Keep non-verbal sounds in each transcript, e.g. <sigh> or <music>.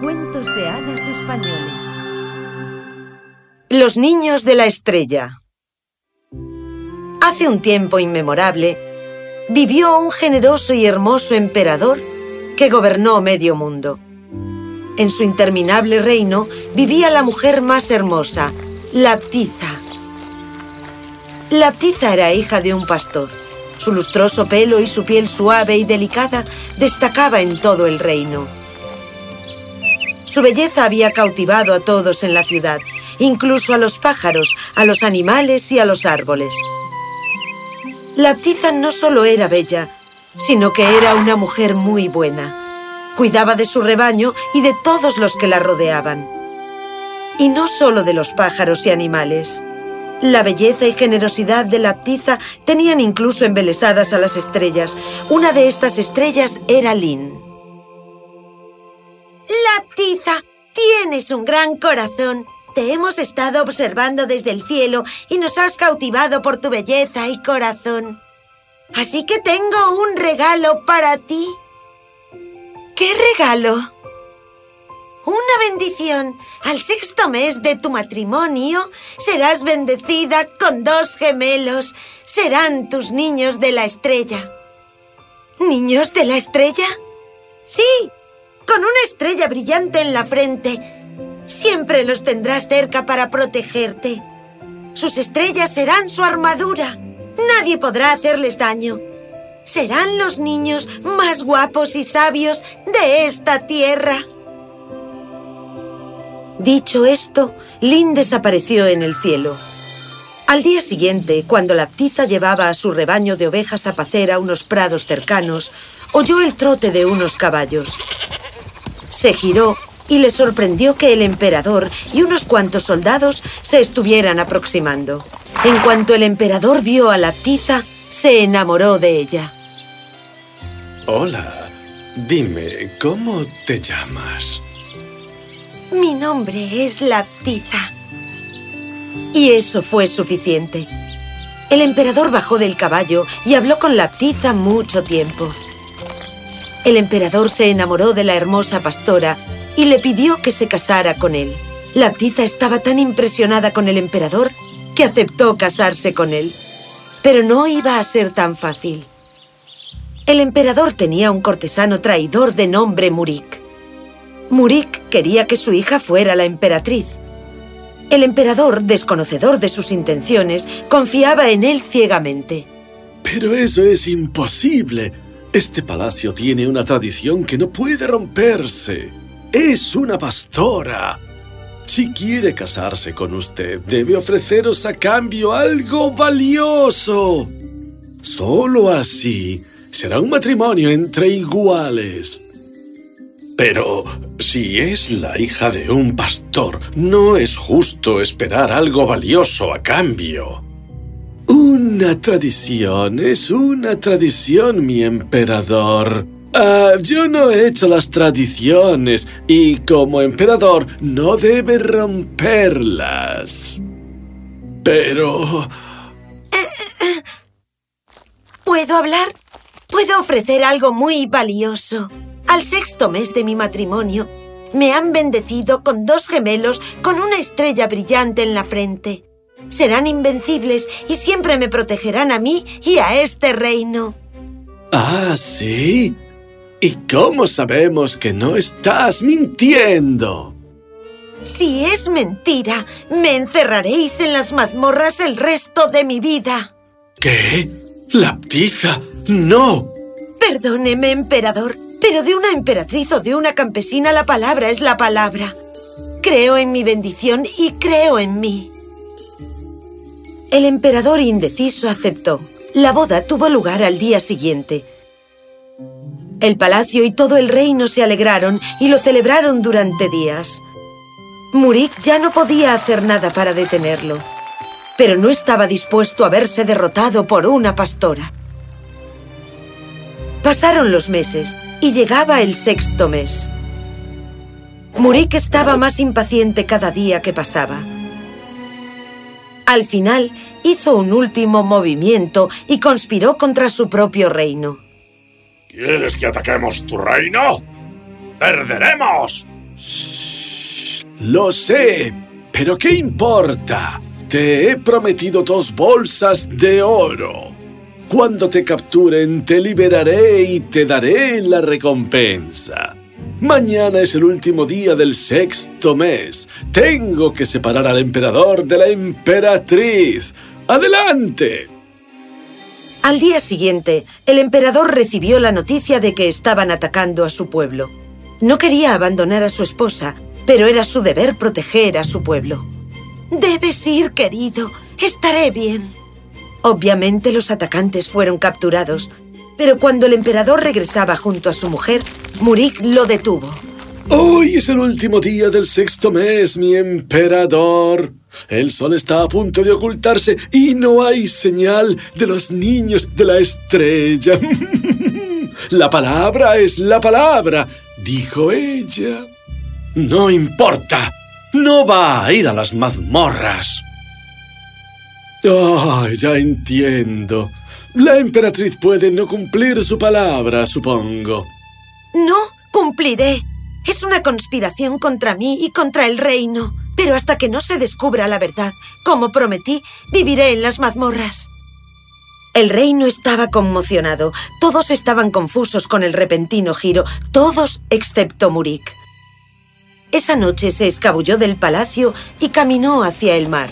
Cuentos de hadas españoles. Los niños de la estrella. Hace un tiempo inmemorable, vivió un generoso y hermoso emperador que gobernó medio mundo. En su interminable reino vivía la mujer más hermosa, la Ptiza. La Ptiza era hija de un pastor. Su lustroso pelo y su piel suave y delicada destacaba en todo el reino. Su belleza había cautivado a todos en la ciudad, incluso a los pájaros, a los animales y a los árboles. La Ptiza no solo era bella, sino que era una mujer muy buena. Cuidaba de su rebaño y de todos los que la rodeaban. Y no solo de los pájaros y animales. La belleza y generosidad de la Ptiza tenían incluso embelesadas a las estrellas. Una de estas estrellas era Lynn. La Ptiza, tienes un gran corazón. Te hemos estado observando desde el cielo y nos has cautivado por tu belleza y corazón. Así que tengo un regalo para ti. ¿Qué regalo? Una bendición. Al sexto mes de tu matrimonio serás bendecida con dos gemelos. Serán tus niños de la estrella. ¿Niños de la estrella? Sí, con una estrella brillante en la frente. Siempre los tendrás cerca para protegerte. Sus estrellas serán su armadura. Nadie podrá hacerles daño. Serán los niños más guapos y sabios de esta tierra. Dicho esto, Lynn desapareció en el cielo. Al día siguiente, cuando la ptiza llevaba a su rebaño de ovejas a pacer a unos prados cercanos, oyó el trote de unos caballos. Se giró y le sorprendió que el emperador y unos cuantos soldados se estuvieran aproximando. En cuanto el emperador vio a la ptiza, se enamoró de ella. Hola, dime, ¿cómo te llamas? Mi nombre es la ptiza. Y eso fue suficiente. El emperador bajó del caballo y habló con la ptiza mucho tiempo. El emperador se enamoró de la hermosa pastora y le pidió que se casara con él. La ptiza estaba tan impresionada con el emperador que aceptó casarse con él. Pero no iba a ser tan fácil. El emperador tenía un cortesano traidor de nombre Murik. Murik quería que su hija fuera la emperatriz. El emperador, desconocedor de sus intenciones, confiaba en él ciegamente. Pero eso es imposible. Este palacio tiene una tradición que no puede romperse. Es una pastora. Si quiere casarse con usted, debe ofreceros a cambio algo valioso. Solo así será un matrimonio entre iguales. Pero si es la hija de un pastor, no es justo esperar algo valioso a cambio. Una tradición es una tradición, mi emperador. Ah, yo no he hecho las tradiciones y como emperador no debe romperlas. Pero... ¿Puedo hablar? Puedo ofrecer algo muy valioso. Al sexto mes de mi matrimonio, me han bendecido con dos gemelos con una estrella brillante en la frente. Serán invencibles y siempre me protegerán a mí y a este reino. ¿Ah, sí? ¿Y cómo sabemos que no estás mintiendo? Si es mentira, me encerraréis en las mazmorras el resto de mi vida. ¿Qué? ¿La ptiza? ¡No! Perdóneme, emperador, pero de una emperatriz o de una campesina la palabra es la palabra. Creo en mi bendición y creo en mí. El emperador indeciso aceptó. La boda tuvo lugar al día siguiente. El palacio y todo el reino se alegraron y lo celebraron durante días. Murik ya no podía hacer nada para detenerlo, pero no estaba dispuesto a verse derrotado por una pastora. Pasaron los meses y llegaba el sexto mes. Murik estaba más impaciente cada día que pasaba. Al final, hizo un último movimiento y conspiró contra su propio reino. ¿Quieres que ataquemos tu reino? ¡Perderemos! Lo sé, pero ¿qué importa? Te he prometido dos bolsas de oro. Cuando te capturen, te liberaré y te daré la recompensa. Mañana es el último día del sexto mes. Tengo que separar al emperador de la emperatriz. ¡Adelante! Al día siguiente, el emperador recibió la noticia de que estaban atacando a su pueblo. No quería abandonar a su esposa, pero era su deber proteger a su pueblo. Debes ir, querido. Estaré bien. Obviamente los atacantes fueron capturados, pero cuando el emperador regresaba junto a su mujer, Murik lo detuvo. Hoy es el último día del sexto mes, mi emperador. El sol está a punto de ocultarse y no hay señal de los niños de la estrella. <laughs> la palabra es la palabra, dijo ella. No importa, no va a ir a las mazmorras. Ah, ya entiendo. La emperatriz puede no cumplir su palabra, supongo. No, cumpliré. Es una conspiración contra mí y contra el reino. Pero hasta que no se descubra la verdad, como prometí, viviré en las mazmorras. El reino estaba conmocionado. Todos estaban confusos con el repentino giro, todos excepto Murik. Esa noche se escabulló del palacio y caminó hacia el mar.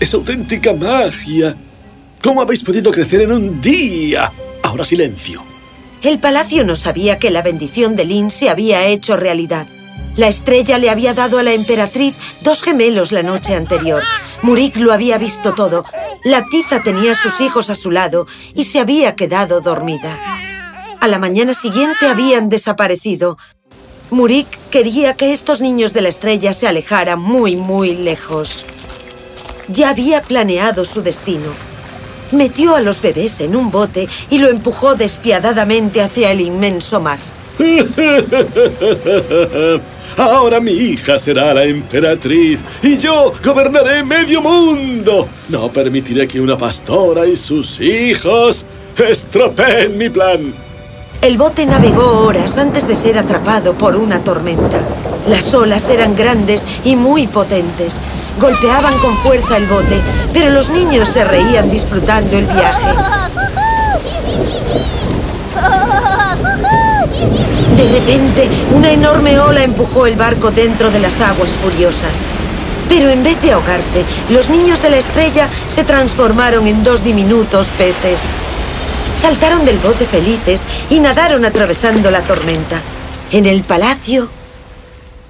¡Es auténtica magia! ¿Cómo habéis podido crecer en un día? Ahora silencio. El palacio no sabía que la bendición de Lin se había hecho realidad. La estrella le había dado a la emperatriz dos gemelos la noche anterior. Murik lo había visto todo. La tiza tenía a sus hijos a su lado y se había quedado dormida. A la mañana siguiente habían desaparecido. Murik quería que estos niños de la estrella se alejaran muy, muy lejos. Ya había planeado su destino. Metió a los bebés en un bote y lo empujó despiadadamente hacia el inmenso mar. <laughs> Ahora mi hija será la emperatriz y yo gobernaré medio mundo. No permitiré que una pastora y sus hijos estropeen mi plan. El bote navegó horas antes de ser atrapado por una tormenta. Las olas eran grandes y muy potentes. Golpeaban con fuerza el bote, pero los niños se reían disfrutando el viaje. De repente, una enorme ola empujó el barco dentro de las aguas furiosas. Pero en vez de ahogarse, los niños de la estrella se transformaron en dos diminutos peces. Saltaron del bote felices y nadaron atravesando la tormenta. En el palacio...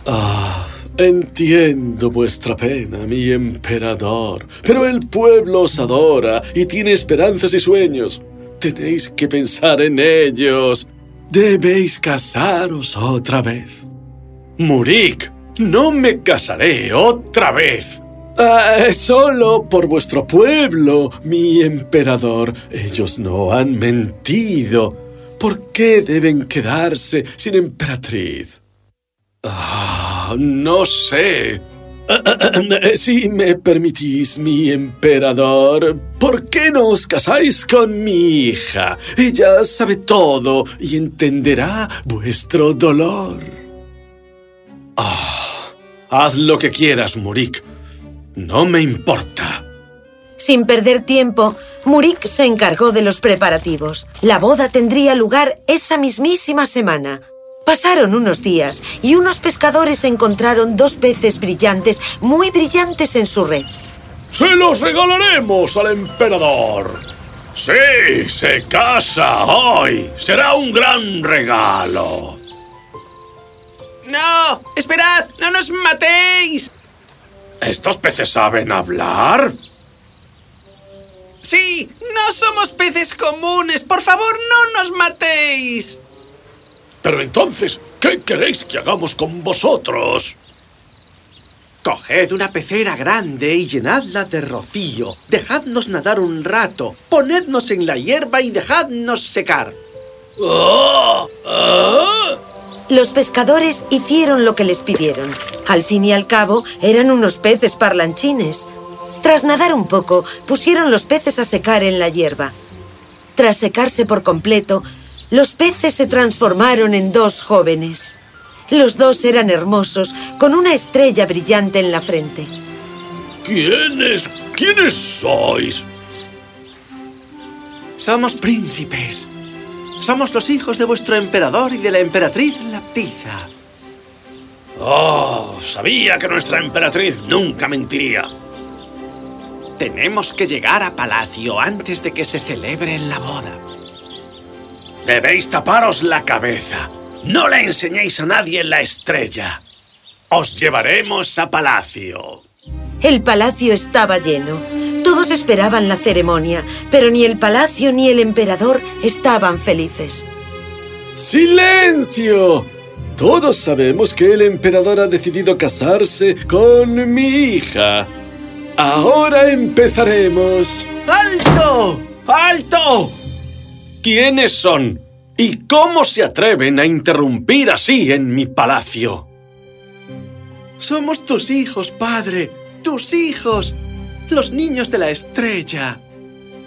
Ah, entiendo vuestra pena, mi emperador. Pero el pueblo os adora y tiene esperanzas y sueños. Tenéis que pensar en ellos. Debéis casaros otra vez. Murik, no me casaré otra vez. Ah, solo por vuestro pueblo, mi emperador. Ellos no han mentido. ¿Por qué deben quedarse sin emperatriz? Ah, no sé. Si me permitís, mi emperador, ¿por qué no os casáis con mi hija? Ella sabe todo y entenderá vuestro dolor. Ah, haz lo que quieras, Murik. No me importa. Sin perder tiempo, Murik se encargó de los preparativos. La boda tendría lugar esa mismísima semana. Pasaron unos días y unos pescadores encontraron dos peces brillantes, muy brillantes en su red. ¡Se los regalaremos al emperador! Sí, se casa hoy. Será un gran regalo. ¡No! ¡Esperad! ¡No nos matéis! ¿Estos peces saben hablar? Sí, no somos peces comunes. Por favor, no nos matéis. Pero entonces, ¿qué queréis que hagamos con vosotros? Coged una pecera grande y llenadla de rocío. Dejadnos nadar un rato. Ponednos en la hierba y dejadnos secar. ¡Ah! ¡Ah! Los pescadores hicieron lo que les pidieron. Al fin y al cabo, eran unos peces parlanchines. Tras nadar un poco, pusieron los peces a secar en la hierba. Tras secarse por completo, los peces se transformaron en dos jóvenes. Los dos eran hermosos, con una estrella brillante en la frente. ¿Quiénes? ¿Quiénes sois? Somos príncipes. Somos los hijos de vuestro emperador y de la emperatriz Laptiza. Oh, sabía que nuestra emperatriz nunca mentiría. Tenemos que llegar a palacio antes de que se celebre la boda. Debéis taparos la cabeza. No le enseñéis a nadie la estrella. Os llevaremos a palacio. El palacio estaba lleno. Todos esperaban la ceremonia, pero ni el palacio ni el emperador estaban felices. ¡Silencio! Todos sabemos que el emperador ha decidido casarse con mi hija. Ahora empezaremos. ¡Alto! ¡Alto! ¿Quiénes son? ¿Y cómo se atreven a interrumpir así en mi palacio? Somos tus hijos, padre. Tus hijos. Los niños de la estrella.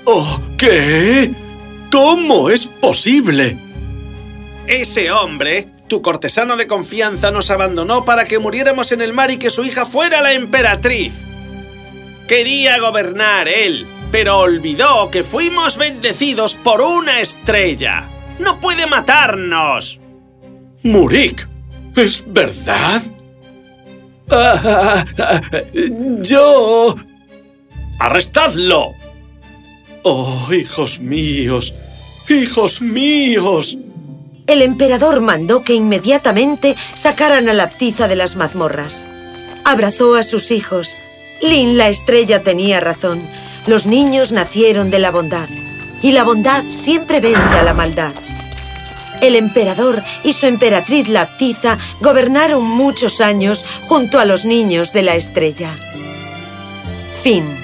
¿Oh, qué? ¿Cómo es posible? Ese hombre, tu cortesano de confianza, nos abandonó para que muriéramos en el mar y que su hija fuera la emperatriz. Quería gobernar él, pero olvidó que fuimos bendecidos por una estrella. ¡No puede matarnos! Murik, ¿es verdad? Ah, yo... ¡Arrestadlo! ¡Oh, hijos míos! ¡Hijos míos! El emperador mandó que inmediatamente sacaran a la ptiza de las mazmorras. Abrazó a sus hijos. Lin, la estrella, tenía razón. Los niños nacieron de la bondad. Y la bondad siempre vence a la maldad. El emperador y su emperatriz Laptiza gobernaron muchos años junto a los niños de la estrella. Fin.